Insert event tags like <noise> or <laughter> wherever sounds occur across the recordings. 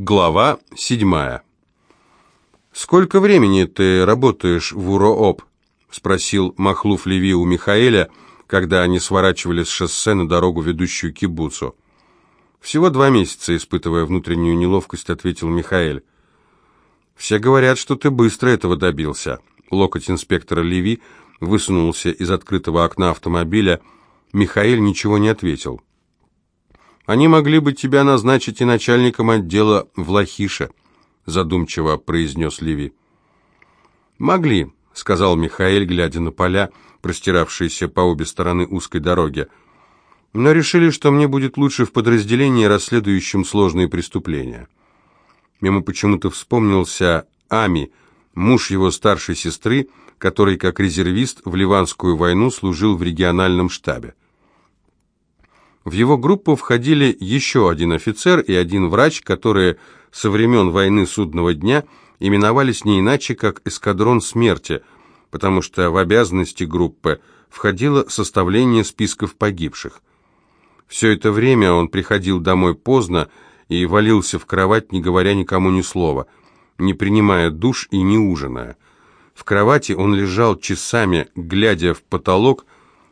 Глава седьмая. «Сколько времени ты работаешь в УРООП?» — спросил Махлуф Леви у Михаэля, когда они сворачивали с шоссе на дорогу, ведущую к кибуцу. «Всего два месяца», — испытывая внутреннюю неловкость, ответил Михаэль. «Все говорят, что ты быстро этого добился». Локоть инспектора Леви высунулся из открытого окна автомобиля. Михаэль ничего не ответил. Они могли бы тебя назначить и начальником отдела в Лахише, задумчиво произнес Леви. Могли, сказал Михаил, глядя на поля, простиравшиеся по обе стороны узкой дороги. Но решили, что мне будет лучше в подразделении, расследующем сложные преступления. Ему почему-то вспомнился Ами, муж его старшей сестры, который как резервист в Ливанскую войну служил в региональном штабе. В его группу входили еще один офицер и один врач, которые со времен войны судного дня именовались не иначе, как «эскадрон смерти», потому что в обязанности группы входило составление списков погибших. Все это время он приходил домой поздно и валился в кровать, не говоря никому ни слова, не принимая душ и не ужиная. В кровати он лежал часами, глядя в потолок,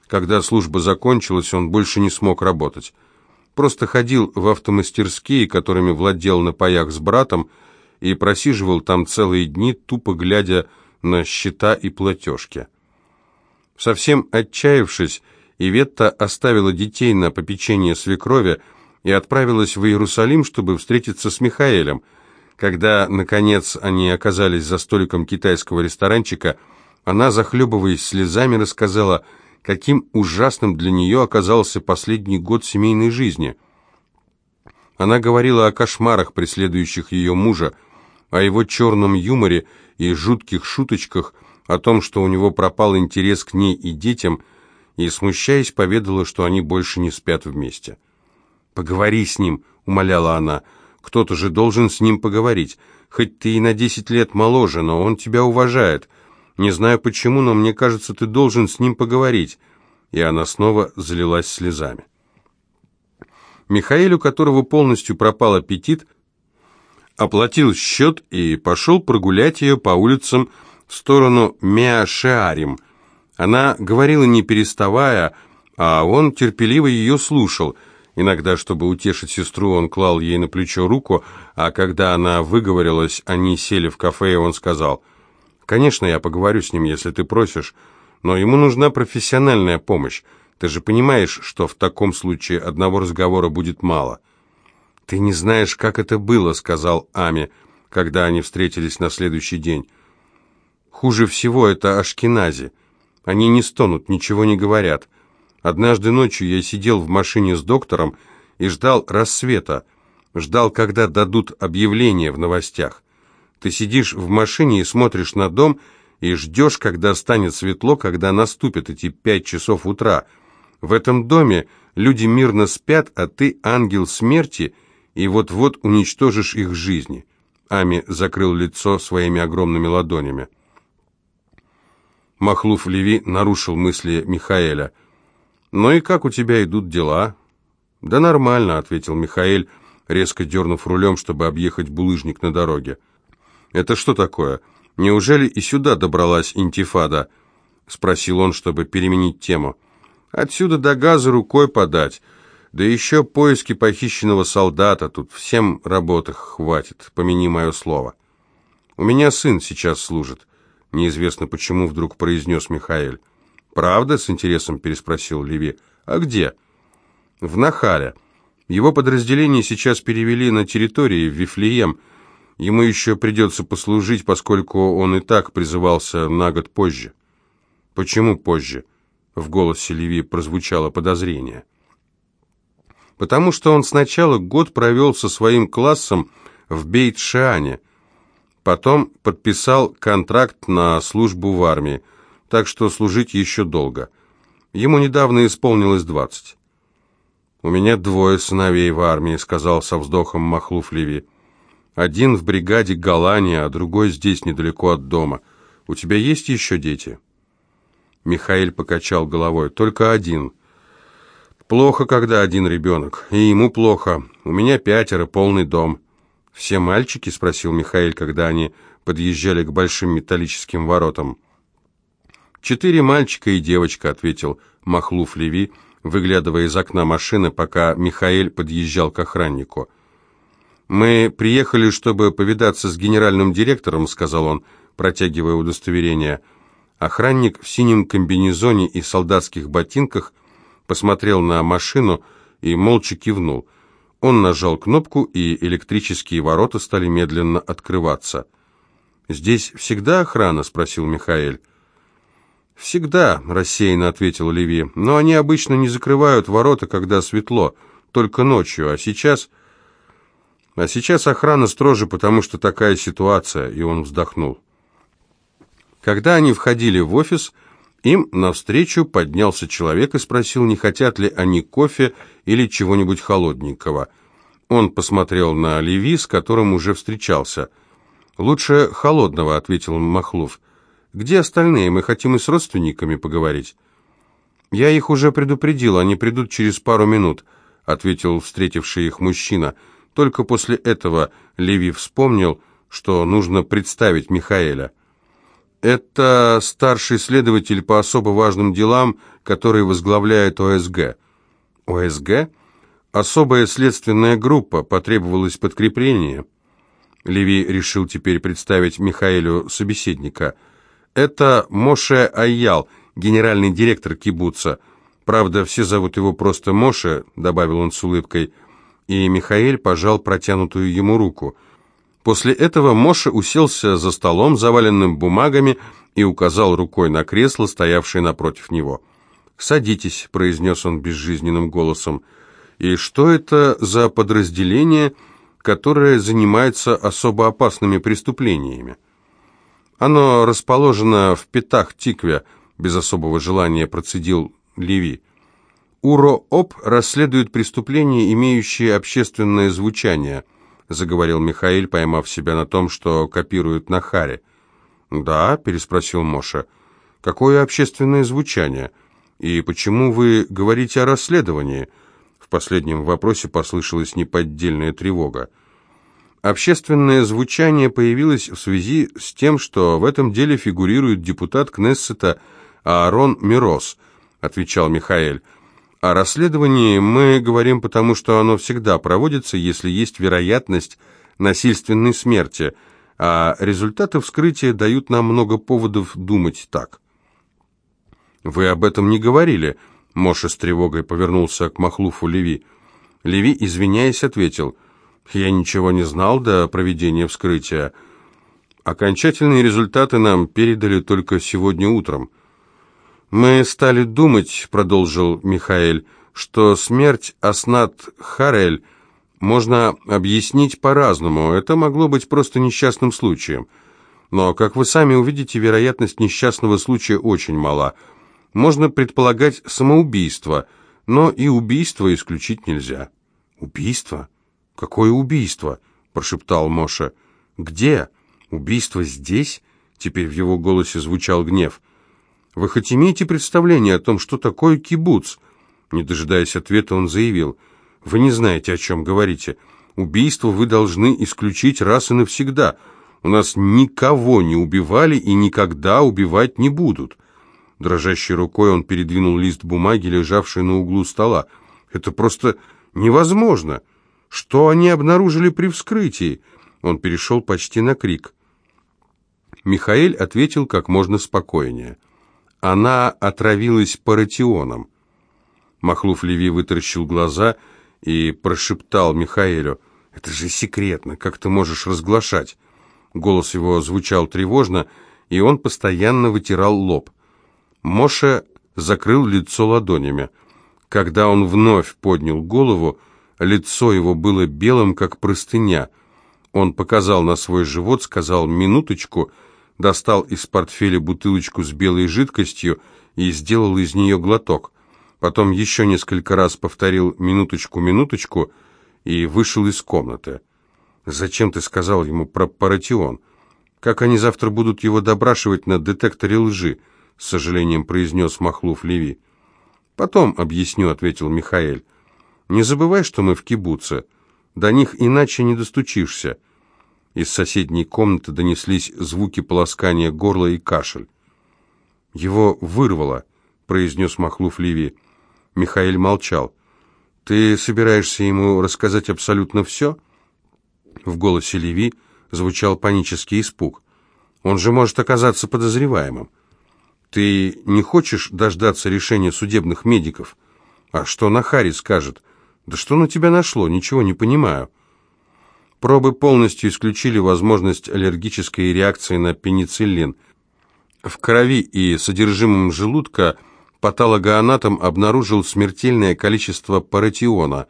когда служба закончилась, он больше не смог работать. Просто ходил в автомастерские, которыми владел на паях с братом, и просиживал там целые дни, тупо глядя на счета и платежки. Совсем отчаявшись, Иветта оставила детей на попечение свекрови и отправилась в Иерусалим, чтобы встретиться с Михаэлем. Когда, наконец, они оказались за столиком китайского ресторанчика, она, захлебываясь слезами, рассказала, каким ужасным для нее оказался последний год семейной жизни. Она говорила о кошмарах, преследующих ее мужа, о его черном юморе и жутких шуточках, о том, что у него пропал интерес к ней и детям, и, смущаясь, поведала, что они больше не спят вместе. «Поговори с ним», — умоляла она, — «кто-то же должен с ним поговорить, хоть ты и на десять лет моложе, но он тебя уважает». Не знаю почему, но мне кажется, ты должен с ним поговорить». И она снова залилась слезами. Михаил, у которого полностью пропал аппетит, оплатил счет и пошел прогулять ее по улицам в сторону Меашеарим. Она говорила не переставая, а он терпеливо ее слушал. Иногда, чтобы утешить сестру, он клал ей на плечо руку, а когда она выговорилась, они сели в кафе, и он сказал – Конечно, я поговорю с ним, если ты просишь, но ему нужна профессиональная помощь. Ты же понимаешь, что в таком случае одного разговора будет мало. Ты не знаешь, как это было, сказал Ами, когда они встретились на следующий день. Хуже всего это Ашкенази. Они не стонут, ничего не говорят. Однажды ночью я сидел в машине с доктором и ждал рассвета, ждал, когда дадут объявление в новостях. Ты сидишь в машине и смотришь на дом, и ждешь, когда станет светло, когда наступят эти пять часов утра. В этом доме люди мирно спят, а ты ангел смерти, и вот-вот уничтожишь их жизни». Ами закрыл лицо своими огромными ладонями. Махлуф Леви нарушил мысли Михаэля. «Ну и как у тебя идут дела?» «Да нормально», — ответил Михаэль, резко дернув рулем, чтобы объехать булыжник на дороге. «Это что такое? Неужели и сюда добралась интифада?» — спросил он, чтобы переменить тему. «Отсюда до газа рукой подать. Да еще поиски похищенного солдата. Тут всем работы хватит, помяни мое слово. У меня сын сейчас служит». Неизвестно почему вдруг произнес Михаил. «Правда?» — с интересом переспросил Леви. «А где?» «В Нахале. Его подразделение сейчас перевели на территории в Вифлеем». Ему еще придется послужить, поскольку он и так призывался на год позже. Почему позже? В голосе Леви прозвучало подозрение. Потому что он сначала год провел со своим классом в Бейт-Шиане, потом подписал контракт на службу в армии, так что служить еще долго. Ему недавно исполнилось двадцать. «У меня двое сыновей в армии», — сказал со вздохом Махлуф Леви. Один в бригаде Галания, а другой здесь, недалеко от дома. У тебя есть еще дети?» Михаил покачал головой. «Только один. Плохо, когда один ребенок. И ему плохо. У меня пятеро, полный дом. «Все мальчики?» — спросил Михаил, когда они подъезжали к большим металлическим воротам. «Четыре мальчика и девочка», — ответил Махлуф Леви, выглядывая из окна машины, пока Михаил подъезжал к охраннику. «Мы приехали, чтобы повидаться с генеральным директором», — сказал он, протягивая удостоверение. Охранник в синем комбинезоне и солдатских ботинках посмотрел на машину и молча кивнул. Он нажал кнопку, и электрические ворота стали медленно открываться. «Здесь всегда охрана?» — спросил Михаил. «Всегда», — рассеянно ответил Леви. «Но они обычно не закрывают ворота, когда светло, только ночью, а сейчас...» «А сейчас охрана строже, потому что такая ситуация», — и он вздохнул. Когда они входили в офис, им навстречу поднялся человек и спросил, не хотят ли они кофе или чего-нибудь холодненького. Он посмотрел на Леви, с которым уже встречался. «Лучше холодного», — ответил Махлов. «Где остальные? Мы хотим и с родственниками поговорить». «Я их уже предупредил, они придут через пару минут», — ответил встретивший их мужчина. Только после этого Леви вспомнил, что нужно представить Михаэля. «Это старший следователь по особо важным делам, который возглавляет ОСГ». «ОСГ?» «Особая следственная группа, потребовалось подкрепление». Леви решил теперь представить Михаэлю собеседника — это Моше Айял, генеральный директор кибуца. Правда, все зовут его просто Моше, добавил он с улыбкой, и Михаил пожал протянутую ему руку. После этого Моше уселся за столом, заваленным бумагами, и указал рукой на кресло, стоявшее напротив него. «Садитесь», — произнес он безжизненным голосом. «И что это за подразделение, которое занимается особо опасными преступлениями?» Оно расположено в Петах-Тикве, без особого желания процедил Леви. УРО-ОП расследует преступления, имеющие общественное звучание, заговорил Михаил, поймав себя на том, что копирует на Харе. Да, переспросил Моша. Какое общественное звучание? И почему вы говорите о расследовании? В последнем вопросе послышалась неподдельная тревога. Общественное звучание появилось в связи с тем, что в этом деле фигурирует депутат Кнессета Аарон Мирос, отвечал Михаэль. О расследовании мы говорим потому, что оно всегда проводится, если есть вероятность насильственной смерти, а результаты вскрытия дают нам много поводов думать так. «Вы об этом не говорили», — Моша с тревогой повернулся к Махлуфу Леви. Леви, извиняясь, ответил — я ничего не знал до проведения вскрытия. Окончательные результаты нам передали только сегодня утром. Мы стали думать, продолжил Михаил, что смерть Аснат Харель можно объяснить по-разному. Это могло быть просто несчастным случаем. Но, как вы сами увидите, вероятность несчастного случая очень мала. Можно предполагать самоубийство, но и убийство исключить нельзя. Убийство? «Какое убийство?» – прошептал Моша. «Где? Убийство здесь?» Теперь в его голосе звучал гнев. «Вы хоть имеете представление о том, что такое кибуц?» Не дожидаясь ответа, он заявил. «Вы не знаете, о чем говорите. Убийство вы должны исключить раз и навсегда. У нас никого не убивали и никогда убивать не будут». Дрожащей рукой он передвинул лист бумаги, лежавший на углу стола. «Это просто невозможно!» Что они обнаружили при вскрытии? Он перешел почти на крик. Михаил ответил как можно спокойнее. Она отравилась паратионом. Махлуф Леви вытаращил глаза и прошептал Михаилу, «Это же секретно, как ты можешь разглашать?» Голос его звучал тревожно, и он постоянно вытирал лоб. Моша закрыл лицо ладонями. Когда он вновь поднял голову, Лицо его было белым, как простыня. Он показал на свой живот, сказал «минуточку», достал из портфеля бутылочку с белой жидкостью и сделал из нее глоток. Потом еще несколько раз повторил «минуточку, минуточку» и вышел из комнаты. «Зачем ты сказал ему про паратион? Как они завтра будут его допрашивать на детекторе лжи?» — с сожалением произнес Махлуф Леви. «Потом объясню», — ответил Михаэль. Не забывай, что мы в кибуце. До них иначе не достучишься. Из соседней комнаты донеслись звуки полоскания горла и кашель. «Его вырвало», — произнес Махлуф Ливи. Михаил молчал. «Ты собираешься ему рассказать абсолютно все?» В голосе Леви звучал панический испуг. «Он же может оказаться подозреваемым. Ты не хочешь дождаться решения судебных медиков? А что Нахари скажет? Да что на тебя нашло? Ничего не понимаю». Пробы полностью исключили возможность аллергической реакции на пенициллин. В крови и содержимом желудка – патологоанатом обнаружил смертельное количество паратиона.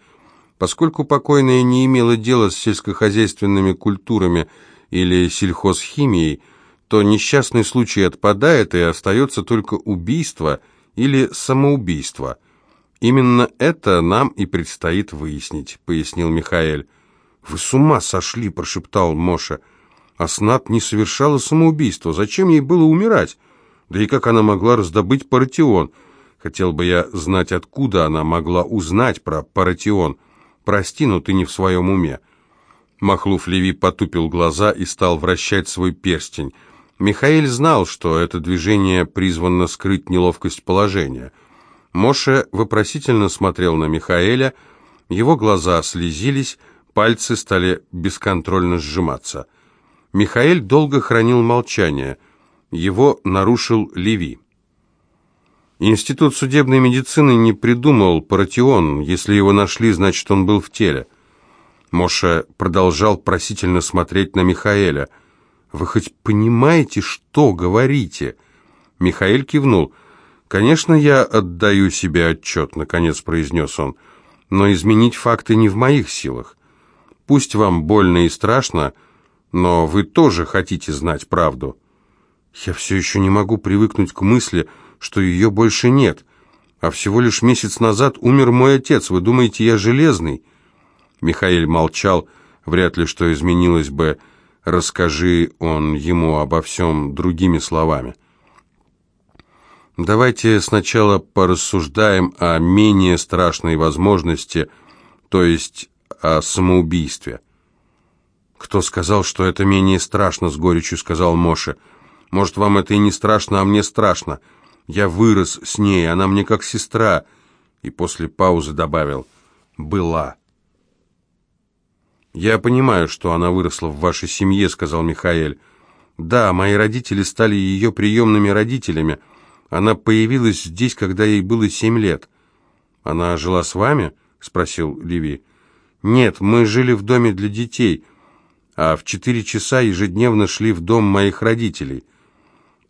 Поскольку покойная не имела дела с сельскохозяйственными культурами или сельхозхимией, то несчастный случай отпадает и остается только убийство или самоубийство. Именно это нам и предстоит выяснить, пояснил Михаил. Вы с ума сошли, прошептал Моша. Аснат не совершала самоубийство. Зачем ей было умирать? Да и как она могла раздобыть паратион? Хотел бы я знать, откуда она могла узнать про паратион. Прости, но ты не в своем уме. Махлуф Леви потупил глаза и стал вращать свой перстень. Михаил знал, что это движение призвано скрыть неловкость положения. Моше вопросительно смотрел на Михаэля, его глаза слезились, пальцы стали бесконтрольно сжиматься. Михаил долго хранил молчание. Его нарушил Леви. Институт судебной медицины не придумал паратион. Если его нашли, значит, он был в теле. Моша продолжал просительно смотреть на Михаэля. «Вы хоть понимаете, что говорите?» Михаэль кивнул. «Конечно, я отдаю себе отчет», — наконец произнес он. «Но изменить факты не в моих силах. Пусть вам больно и страшно, но вы тоже хотите знать правду». «Я все еще не могу привыкнуть к мысли, что ее больше нет. А всего лишь месяц назад умер мой отец. Вы думаете, я железный?» Михаил молчал. Вряд ли что изменилось бы, расскажи он ему обо всем другими словами. Давайте сначала порассуждаем о менее страшной возможности, то есть о самоубийстве. «Кто сказал, что это менее страшно?» — с горечью сказал Моше. «Может, вам это и не страшно, а мне страшно. Я вырос с ней, она мне как сестра». И после паузы добавил «была». «Я понимаю, что она выросла в вашей семье», — сказал Михаил. «Да, мои родители стали ее приемными родителями. Она появилась здесь, когда ей было семь лет». «Она жила с вами?» — спросил Ливи. «Нет, мы жили в доме для детей, а в четыре часа ежедневно шли в дом моих родителей.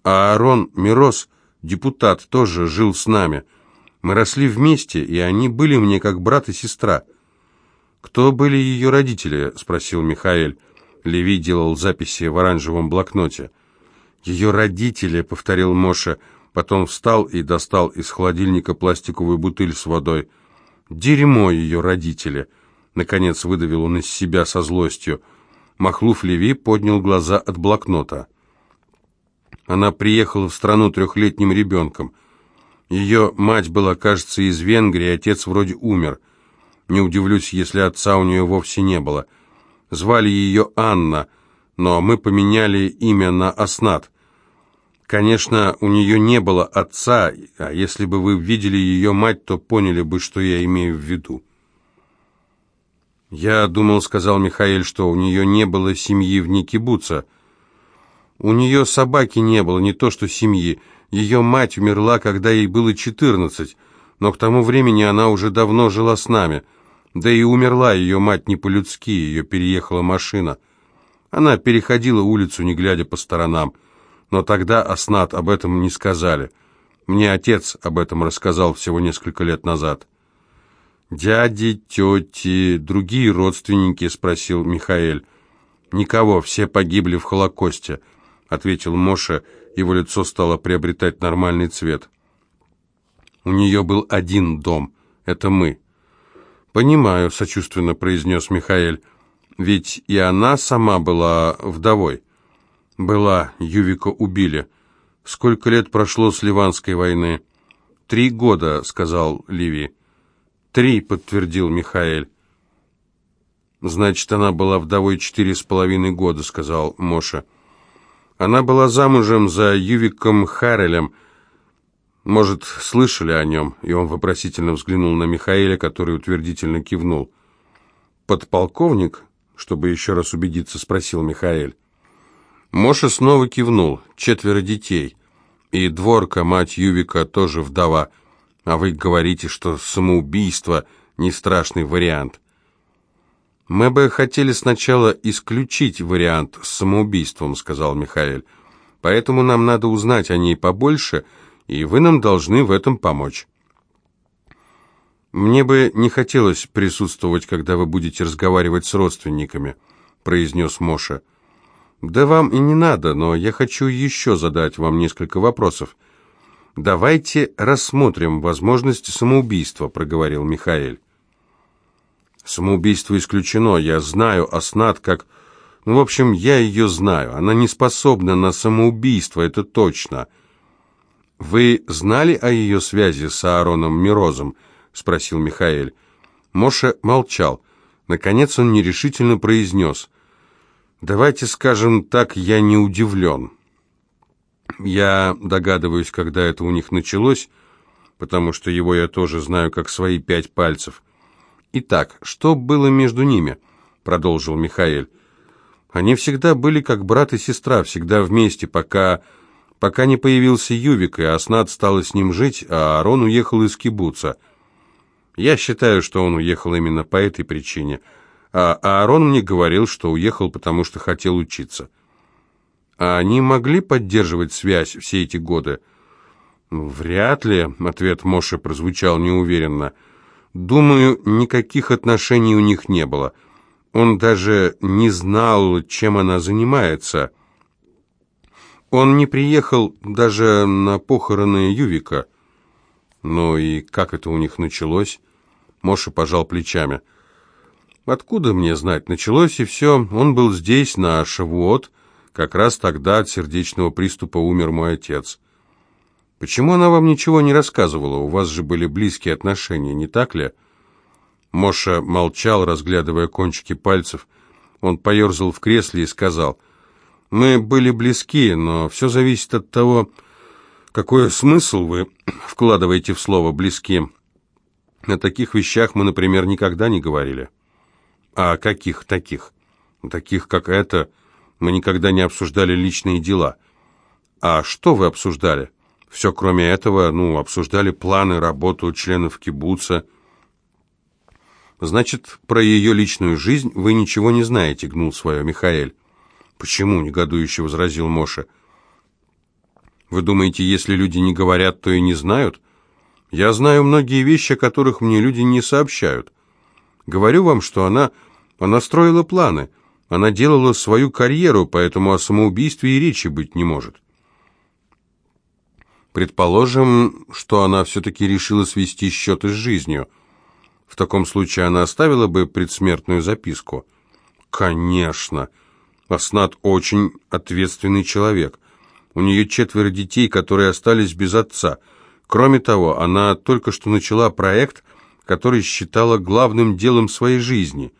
А Аарон Мирос депутат, тоже жил с нами. Мы росли вместе, и они были мне как брат и сестра». «Кто были ее родители?» — спросил Михаил. Леви делал записи в оранжевом блокноте. «Ее родители», — повторил Моша, потом встал и достал из холодильника пластиковую бутыль с водой. «Дерьмо ее родители!» — наконец выдавил он из себя со злостью. Махлуф Леви поднял глаза от блокнота. Она приехала в страну трехлетним ребенком. Ее мать была, кажется, из Венгрии, отец вроде умер. Не удивлюсь, если отца у нее вовсе не было. Звали ее Анна, но мы поменяли имя на Аснат. Конечно, у нее не было отца, а если бы вы видели ее мать, то поняли бы, что я имею в виду. «Я думал, — сказал Михаил, — что у нее не было семьи вне кибуца. У нее собаки не было, не то что семьи. Ее мать умерла, когда ей было четырнадцать, но к тому времени она уже давно жила с нами. Да и умерла ее мать не по-людски, ее переехала машина. Она переходила улицу, не глядя по сторонам. Но тогда Аснат об этом не сказали. Мне отец об этом рассказал всего несколько лет назад. «Дяди, тети, другие родственники?» — спросил Михаэль. «Никого, все погибли в Холокосте». — ответил Моша, его лицо стало приобретать нормальный цвет. «У нее был один дом, это мы». «Понимаю», — сочувственно произнес Михаил, — «ведь и она сама была вдовой». «Была, Ювика убили. Сколько лет прошло с Ливанской войны?» «Три года», — сказал Ливи. «Три», — подтвердил Михаил. «Значит, она была вдовой четыре с половиной года», — сказал Моша. «Она была замужем за Ювиком Харрелем. Может, слышали о нем?» И он вопросительно взглянул на Михаэля, который утвердительно кивнул. «Подполковник?» — чтобы еще раз убедиться, спросил Михаэль. Моша снова кивнул. «Четверо детей. И дворка, мать Ювика, тоже вдова. А вы говорите, что самоубийство — не страшный вариант». «Мы бы хотели сначала исключить вариант с самоубийством», — сказал Михаил. «Поэтому нам надо узнать о ней побольше, и вы нам должны в этом помочь». «Мне бы не хотелось присутствовать, когда вы будете разговаривать с родственниками», — произнес Моша. «Да вам и не надо, но я хочу еще задать вам несколько вопросов». «Давайте рассмотрим возможность самоубийства», — проговорил Михаил. Самоубийство исключено. Я знаю Аснат как... Ну, в общем, я ее знаю. Она не способна на самоубийство, это точно. Вы знали о ее связи с Аароном Мирозом? Спросил Михаэль. Моша молчал. Наконец он нерешительно произнес. Давайте скажем так, я не удивлен. Я догадываюсь, когда это у них началось, потому что его я тоже знаю как свои пять пальцев. «Итак, что было между ними?» — продолжил Михаил. «Они всегда были как брат и сестра, всегда вместе, пока... пока не появился Ювик, и Аснат стала с ним жить, а Арон уехал из кибуца. Я считаю, что он уехал именно по этой причине, а Аарон мне говорил, что уехал, потому что хотел учиться». «А они могли поддерживать связь все эти годы?» «Вряд ли», — ответ Моши прозвучал неуверенно, — Думаю, никаких отношений у них не было. Он даже не знал, чем она занимается. Он не приехал даже на похороны Ювика. Ну и как это у них началось? Моша пожал плечами. Откуда мне знать? Началось и все. Он был здесь, на Шавуот. Как раз тогда от сердечного приступа умер мой отец. Почему она вам ничего не рассказывала? У вас же были близкие отношения, не так ли? Моша молчал, разглядывая кончики пальцев. Он поерзал в кресле и сказал, «Мы были близки, но все зависит от того, какой смысл вы <clears throat> вкладываете в слово «близки». О таких вещах мы, например, никогда не говорили. А каких таких? Таких, как это, мы никогда не обсуждали личные дела. А что вы обсуждали? Все, кроме этого, ну, обсуждали планы, работу членов кибуца. Значит, про ее личную жизнь вы ничего не знаете, гнул свое Михаэль. Почему, негодующе возразил Моша. Вы думаете, если люди не говорят, то и не знают? Я знаю многие вещи, о которых мне люди не сообщают. Говорю вам, что она... Она строила планы. Она делала свою карьеру, поэтому о самоубийстве и речи быть не может. Предположим, что она все-таки решила свести счеты с жизнью. В таком случае она оставила бы предсмертную записку. Конечно. Аснат очень ответственный человек. У нее четверо детей, которые остались без отца. Кроме того, она только что начала проект, который считала главным делом своей жизни.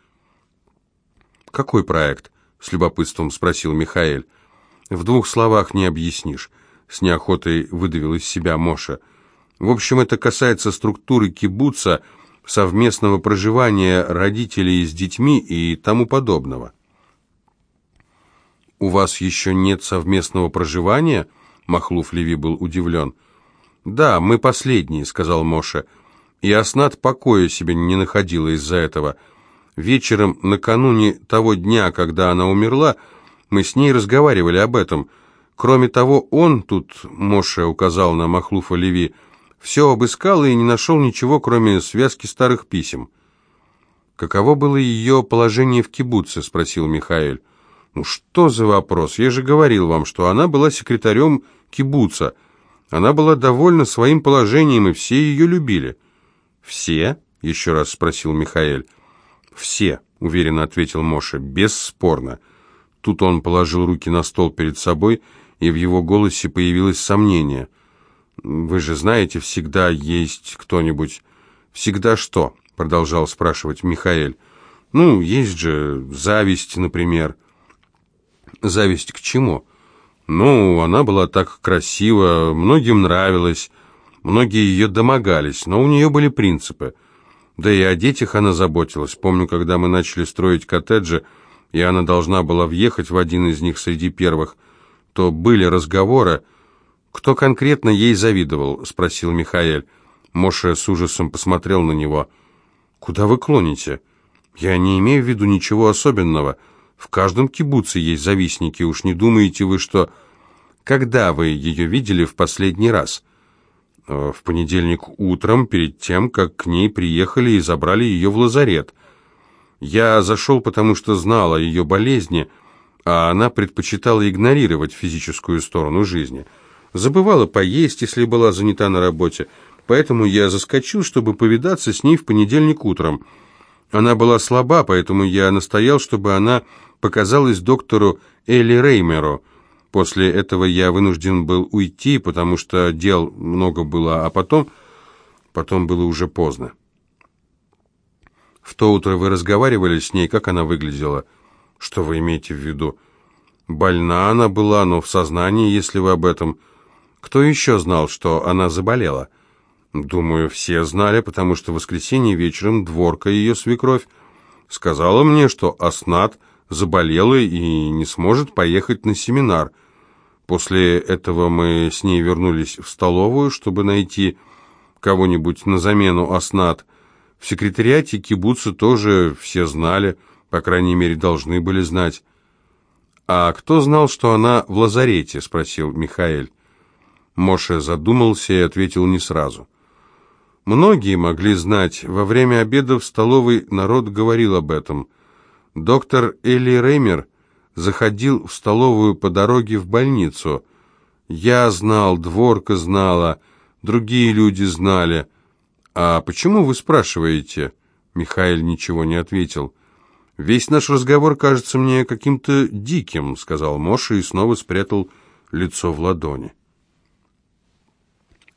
«Какой проект?» — с любопытством спросил Михаэль. «В двух словах не объяснишь с неохотой выдавил из себя Моша. В общем, это касается структуры кибуца, совместного проживания родителей с детьми и тому подобного. «У вас еще нет совместного проживания?» Махлуф Леви был удивлен. «Да, мы последние», — сказал Моша. И Аснат покоя себе не находила из-за этого. Вечером, накануне того дня, когда она умерла, мы с ней разговаривали об этом — Кроме того, он, тут Моше указал на Махлуфа Леви, все обыскал и не нашел ничего, кроме связки старых писем. «Каково было ее положение в кибуце?» — спросил Михаил. «Ну что за вопрос? Я же говорил вам, что она была секретарем кибуца. Она была довольна своим положением, и все ее любили». «Все?» — еще раз спросил Михаил. «Все», — уверенно ответил Моше, — «бесспорно». Тут он положил руки на стол перед собой и в его голосе появилось сомнение. «Вы же знаете, всегда есть кто-нибудь...» «Всегда что?» — продолжал спрашивать Михаэль. Ну, есть же зависть, например. Зависть к чему? Ну, она была так красива, многим нравилась, многие ее домогались, но у нее были принципы. Да и о детях она заботилась. Помню, когда мы начали строить коттеджи, и она должна была въехать в один из них среди первых, то были разговоры. «Кто конкретно ей завидовал?» — спросил Михаэль. Моше с ужасом посмотрел на него. «Куда вы клоните? Я не имею в виду ничего особенного. В каждом кибуце есть завистники. Уж не думаете вы, что...» «Когда вы ее видели в последний раз?» «Э, «В понедельник утром, перед тем, как к ней приехали и забрали ее в лазарет. Я зашел, потому что знал о ее болезни, а она предпочитала игнорировать физическую сторону жизни. Забывала поесть, если была занята на работе, поэтому я заскочил, чтобы повидаться с ней в понедельник утром. Она была слаба, поэтому я настоял, чтобы она показалась доктору Элли Реймеру. После этого я вынужден был уйти, потому что дел много было, а потом... Потом было уже поздно. В то утро вы разговаривали с ней, как она выглядела? Что вы имеете в виду? Больна она была, но в сознании, если вы об этом... Кто еще знал, что она заболела? Думаю, все знали, потому что в воскресенье вечером дворка ее свекровь сказала мне, что Аснат заболела и не сможет поехать на семинар. После этого мы с ней вернулись в столовую, чтобы найти кого-нибудь на замену Аснат. В секретариате кибуца тоже все знали, по крайней мере, должны были знать. «А кто знал, что она в лазарете?» — спросил Михаэль. Моше задумался и ответил не сразу. Многие могли знать. Во время обеда в столовой народ говорил об этом. Доктор Элли Реймер заходил в столовую по дороге в больницу. Я знал, дворка знала, другие люди знали. «А почему вы спрашиваете?» Михаил ничего не ответил. «Весь наш разговор кажется мне каким-то диким», — сказал Моша и снова спрятал лицо в ладони.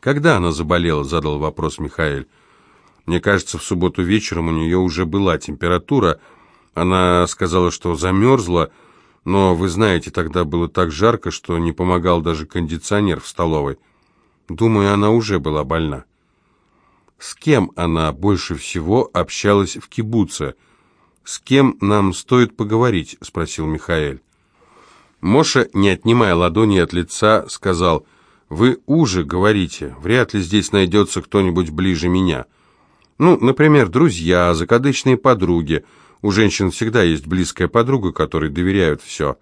«Когда она заболела?» — задал вопрос Михаил. «Мне кажется, в субботу вечером у нее уже была температура. Она сказала, что замерзла, но, вы знаете, тогда было так жарко, что не помогал даже кондиционер в столовой. Думаю, она уже была больна». «С кем она больше всего общалась в кибуце?» «С кем нам стоит поговорить?» — спросил Михаил. Моша, не отнимая ладони от лица, сказал — вы уже говорите, вряд ли здесь найдется кто-нибудь ближе меня. Ну, например, друзья, закадычные подруги. У женщин всегда есть близкая подруга, которой доверяют все.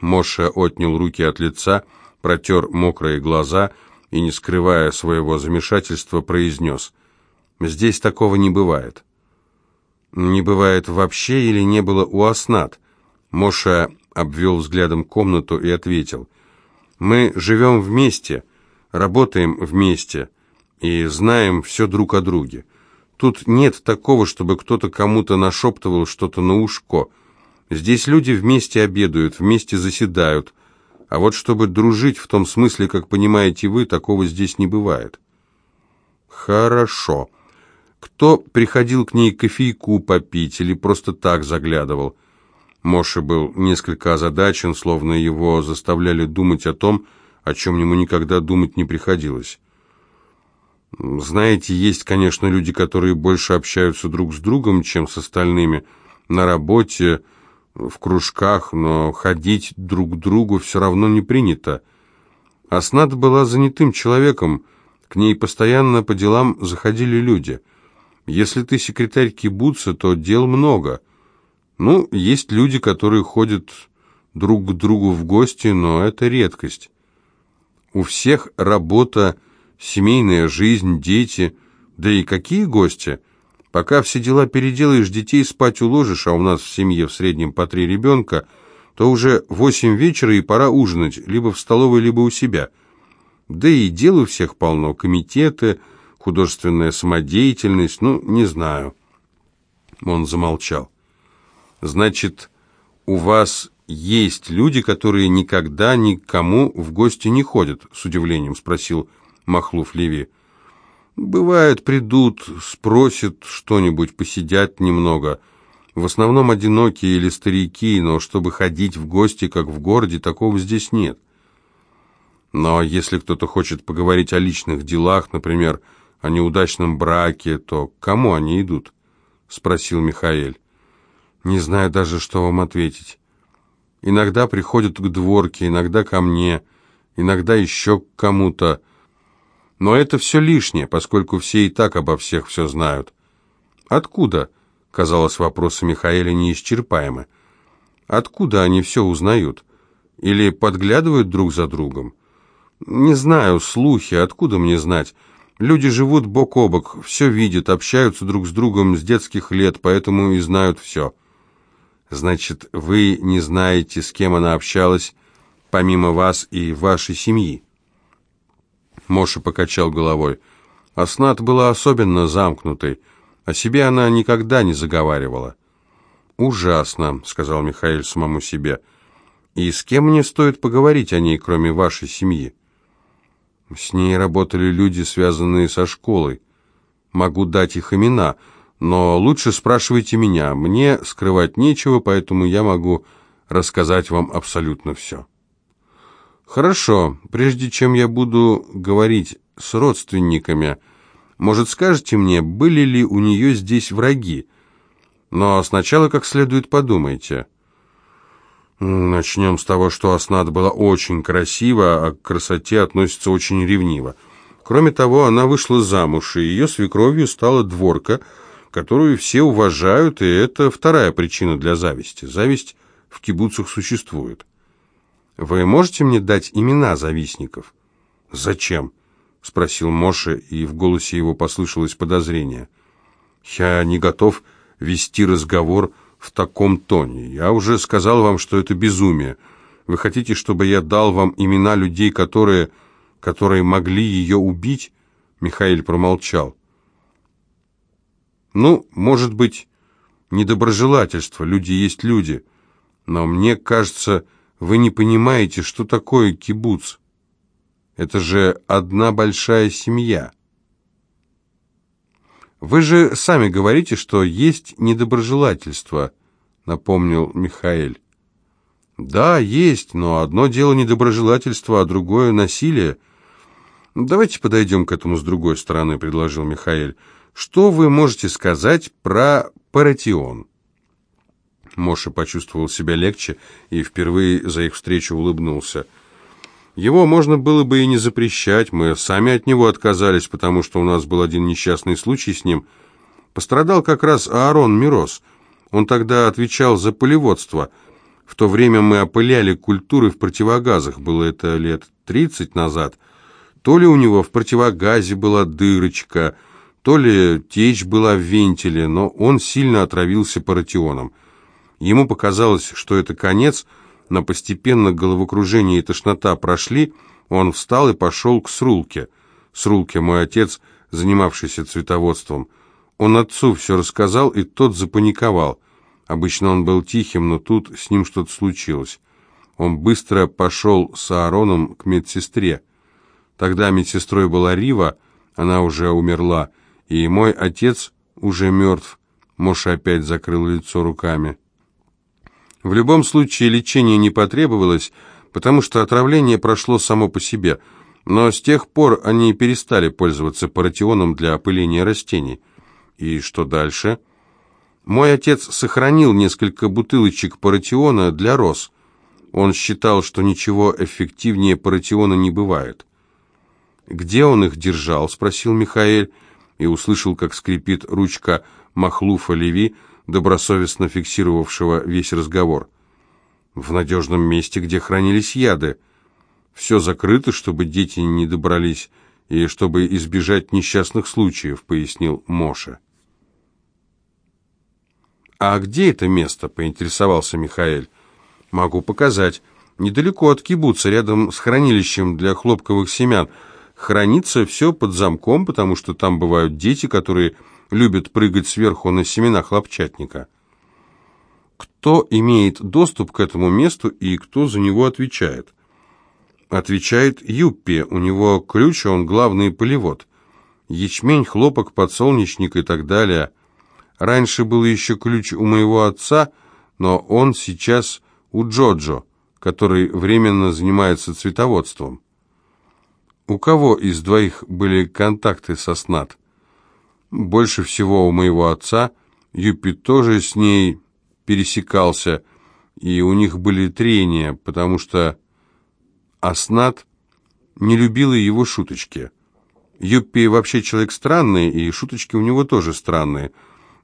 Моша отнял руки от лица, протер мокрые глаза и, не скрывая своего замешательства, произнес. «Здесь такого не бывает». «Не бывает вообще или не было у Аснат?» Моша обвел взглядом комнату и ответил – мы живем вместе, работаем вместе и знаем все друг о друге. Тут нет такого, чтобы кто-то кому-то нашептывал что-то на ушко. Здесь люди вместе обедают, вместе заседают. А вот чтобы дружить в том смысле, как понимаете вы, такого здесь не бывает. Хорошо. Кто приходил к ней кофейку попить или просто так заглядывал? Моше был несколько озадачен, словно его заставляли думать о том, о чем ему никогда думать не приходилось. Знаете, есть, конечно, люди, которые больше общаются друг с другом, чем с остальными, на работе, в кружках, но ходить друг к другу все равно не принято. Аснат была занятым человеком, к ней постоянно по делам заходили люди. Если ты секретарь кибуца, то дел много – ну, есть люди, которые ходят друг к другу в гости, но это редкость. У всех работа, семейная жизнь, дети. Да и какие гости? Пока все дела переделаешь, детей спать уложишь, а у нас в семье в среднем по три ребенка, то уже восемь вечера и пора ужинать, либо в столовой, либо у себя. Да и дел у всех полно, комитеты, художественная самодеятельность, ну, не знаю. Он замолчал. Значит, у вас есть люди, которые никогда никому в гости не ходят, с удивлением спросил Махлуф Леви. Бывает, придут, спросят что-нибудь, посидят немного. В основном одинокие или старики, но чтобы ходить в гости, как в городе, такого здесь нет. Но если кто-то хочет поговорить о личных делах, например, о неудачном браке, то к кому они идут? Спросил Михаил. Не знаю даже, что вам ответить. Иногда приходят к дворке, иногда ко мне, иногда еще к кому-то. Но это все лишнее, поскольку все и так обо всех все знают. Откуда? Казалось, вопросы Михаэля неисчерпаемы. Откуда они все узнают? Или подглядывают друг за другом? Не знаю, слухи, откуда мне знать? Люди живут бок о бок, все видят, общаются друг с другом с детских лет, поэтому и знают все. Значит, вы не знаете, с кем она общалась, помимо вас и вашей семьи? Моша покачал головой. Аснат была особенно замкнутой. О себе она никогда не заговаривала. «Ужасно», — сказал Михаил самому себе. «И с кем мне стоит поговорить о ней, кроме вашей семьи?» С ней работали люди, связанные со школой. Могу дать их имена, но лучше спрашивайте меня. Мне скрывать нечего, поэтому я могу рассказать вам абсолютно все. Хорошо, прежде чем я буду говорить с родственниками, может, скажете мне, были ли у нее здесь враги? Но сначала как следует подумайте. Начнем с того, что Аснат была очень красива, а к красоте относится очень ревниво. Кроме того, она вышла замуж, и ее свекровью стала дворка, которую все уважают, и это вторая причина для зависти. Зависть в кибуцах существует. Вы можете мне дать имена завистников? Зачем? спросил Моше, и в голосе его послышалось подозрение. Я не готов вести разговор в таком тоне. Я уже сказал вам, что это безумие. Вы хотите, чтобы я дал вам имена людей, которые, которые могли ее убить? Михаил промолчал. Ну, может быть, недоброжелательство. Люди есть люди. Но мне кажется, вы не понимаете, что такое кибуц. Это же одна большая семья. «Вы же сами говорите, что есть недоброжелательство», — напомнил Михаил. «Да, есть, но одно дело недоброжелательство, а другое — насилие». «Давайте подойдем к этому с другой стороны», — предложил Михаил. «Что вы можете сказать про паратион?» Моша почувствовал себя легче и впервые за их встречу улыбнулся. Его можно было бы и не запрещать, мы сами от него отказались, потому что у нас был один несчастный случай с ним. Пострадал как раз Аарон Мирос. Он тогда отвечал за полеводство. В то время мы опыляли культуры в противогазах, было это лет тридцать назад. То ли у него в противогазе была дырочка, то ли течь была в вентиле, но он сильно отравился паратионом. Ему показалось, что это конец – но постепенно головокружение и тошнота прошли, он встал и пошел к Срулке. Срулке мой отец, занимавшийся цветоводством. Он отцу все рассказал, и тот запаниковал. Обычно он был тихим, но тут с ним что-то случилось. Он быстро пошел с Аароном к медсестре. Тогда медсестрой была Рива, она уже умерла, и мой отец уже мертв. Моша опять закрыл лицо руками. В любом случае лечение не потребовалось, потому что отравление прошло само по себе, но с тех пор они перестали пользоваться паратионом для опыления растений. И что дальше? Мой отец сохранил несколько бутылочек паратиона для роз. Он считал, что ничего эффективнее паратиона не бывает. «Где он их держал?» — спросил Михаил, и услышал, как скрипит ручка Махлуфа Леви, добросовестно фиксировавшего весь разговор. В надежном месте, где хранились яды. Все закрыто, чтобы дети не добрались, и чтобы избежать несчастных случаев, пояснил Моша. «А где это место?» — поинтересовался Михаил. «Могу показать. Недалеко от кибуца, рядом с хранилищем для хлопковых семян. Хранится все под замком, потому что там бывают дети, которые любят прыгать сверху на семена хлопчатника. Кто имеет доступ к этому месту и кто за него отвечает? Отвечает Юппи, у него ключ, он главный полевод. Ячмень, хлопок, подсолнечник и так далее. Раньше был еще ключ у моего отца, но он сейчас у Джоджо, который временно занимается цветоводством. У кого из двоих были контакты со СНАТ? Больше всего у моего отца. Юпи тоже с ней пересекался, и у них были трения, потому что Аснат не любила его шуточки. Юппи вообще человек странный, и шуточки у него тоже странные,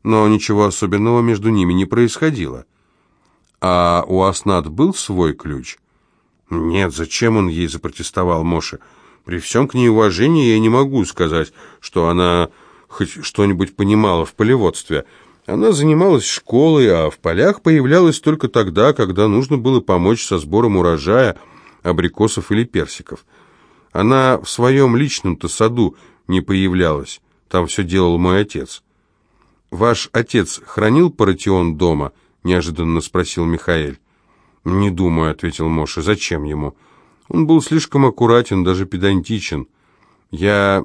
но ничего особенного между ними не происходило. А у Аснат был свой ключ? Нет, зачем он ей запротестовал, Моше? При всем к ней уважении я не могу сказать, что она хоть что-нибудь понимала в полеводстве. Она занималась школой, а в полях появлялась только тогда, когда нужно было помочь со сбором урожая, абрикосов или персиков. Она в своем личном-то саду не появлялась, там все делал мой отец. «Ваш отец хранил паратион дома?» — неожиданно спросил Михаэль. «Не думаю», — ответил Моша. «Зачем ему?» «Он был слишком аккуратен, даже педантичен. Я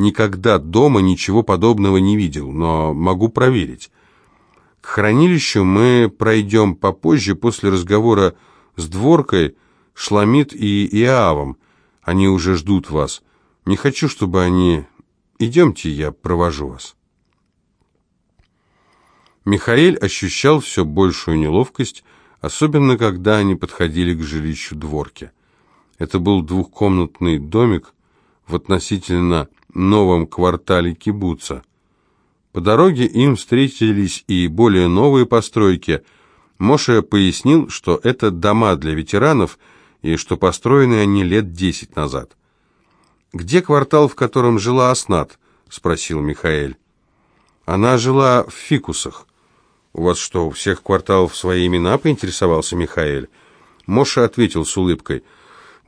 никогда дома ничего подобного не видел, но могу проверить. К хранилищу мы пройдем попозже, после разговора с Дворкой, Шламит и Иавом. Они уже ждут вас. Не хочу, чтобы они... Идемте, я провожу вас». Михаэль ощущал все большую неловкость, особенно когда они подходили к жилищу Дворки. Это был двухкомнатный домик в относительно новом квартале кибуца. По дороге им встретились и более новые постройки. Моше пояснил, что это дома для ветеранов и что построены они лет десять назад. «Где квартал, в котором жила Аснат?» — спросил Михаэль. «Она жила в Фикусах». «У вас что, у всех кварталов свои имена?» — поинтересовался Михаэль. Моша ответил с улыбкой.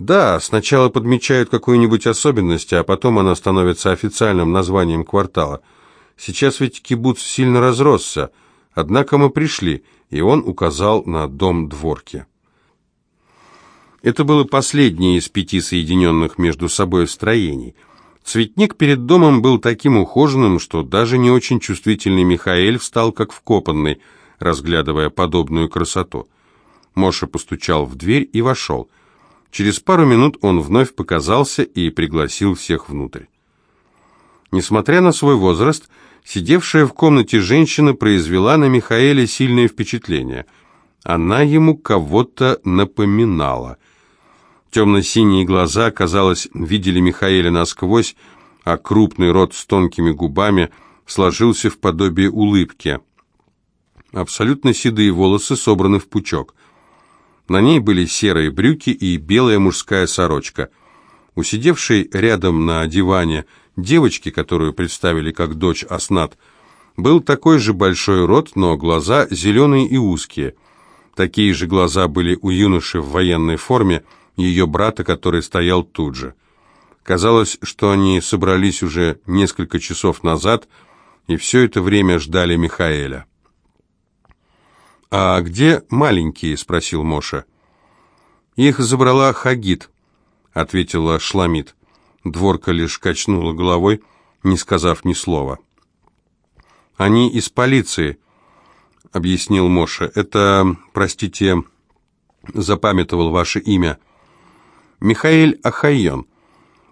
«Да, сначала подмечают какую-нибудь особенность, а потом она становится официальным названием квартала. Сейчас ведь кибуц сильно разросся. Однако мы пришли, и он указал на дом дворки». Это было последнее из пяти соединенных между собой строений. Цветник перед домом был таким ухоженным, что даже не очень чувствительный Михаэль встал как вкопанный, разглядывая подобную красоту. Моша постучал в дверь и вошел. Через пару минут он вновь показался и пригласил всех внутрь. Несмотря на свой возраст, сидевшая в комнате женщина произвела на Михаэля сильное впечатление. Она ему кого-то напоминала. Темно-синие глаза, казалось, видели Михаэля насквозь, а крупный рот с тонкими губами сложился в подобие улыбки. Абсолютно седые волосы собраны в пучок. На ней были серые брюки и белая мужская сорочка. У сидевшей рядом на диване девочки, которую представили как дочь Аснат, был такой же большой рот, но глаза зеленые и узкие. Такие же глаза были у юноши в военной форме, ее брата, который стоял тут же. Казалось, что они собрались уже несколько часов назад и все это время ждали Михаэля. «А где маленькие?» — спросил Моша. «Их забрала Хагит», — ответила Шламит. Дворка лишь качнула головой, не сказав ни слова. «Они из полиции», — объяснил Моша. «Это, простите, запамятовал ваше имя». Михаэль Ахайон.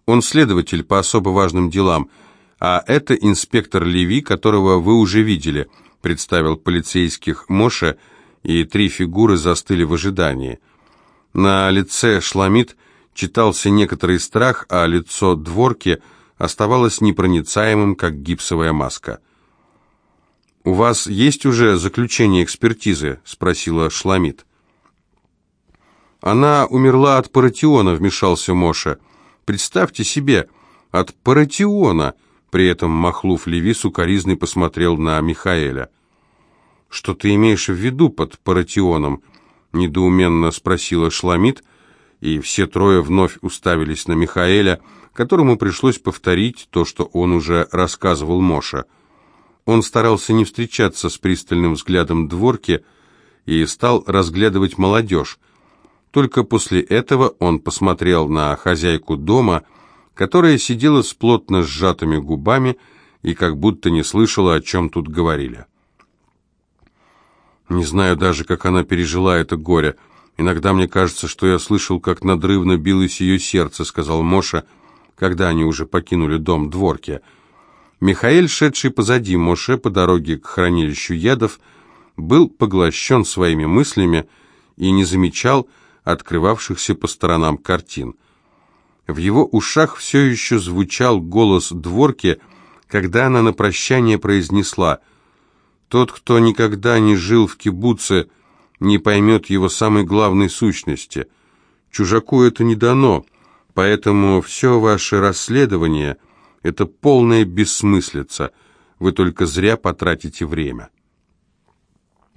Он следователь по особо важным делам, а это инспектор Леви, которого вы уже видели, представил полицейских Моше, и три фигуры застыли в ожидании. На лице Шламит читался некоторый страх, а лицо Дворки оставалось непроницаемым, как гипсовая маска. «У вас есть уже заключение экспертизы?» — спросила Шламит. «Она умерла от паратиона», — вмешался Моша. «Представьте себе, от паратиона!» При этом Махлуф Леви сукоризный посмотрел на Михаэля. «Что ты имеешь в виду под паратионом?» — недоуменно спросила Шламит, и все трое вновь уставились на Михаэля, которому пришлось повторить то, что он уже рассказывал Моша. Он старался не встречаться с пристальным взглядом дворки и стал разглядывать молодежь, только после этого он посмотрел на хозяйку дома, которая сидела с плотно сжатыми губами и как будто не слышала, о чем тут говорили. Не знаю даже, как она пережила это горе. Иногда мне кажется, что я слышал, как надрывно билось ее сердце, сказал Моша, когда они уже покинули дом дворки. Михаил, шедший позади Моше по дороге к хранилищу ядов, был поглощен своими мыслями и не замечал открывавшихся по сторонам картин. В его ушах все еще звучал голос дворки, когда она на прощание произнесла «Тот, кто никогда не жил в кибуце, не поймет его самой главной сущности. Чужаку это не дано, поэтому все ваше расследование — это полная бессмыслица, вы только зря потратите время».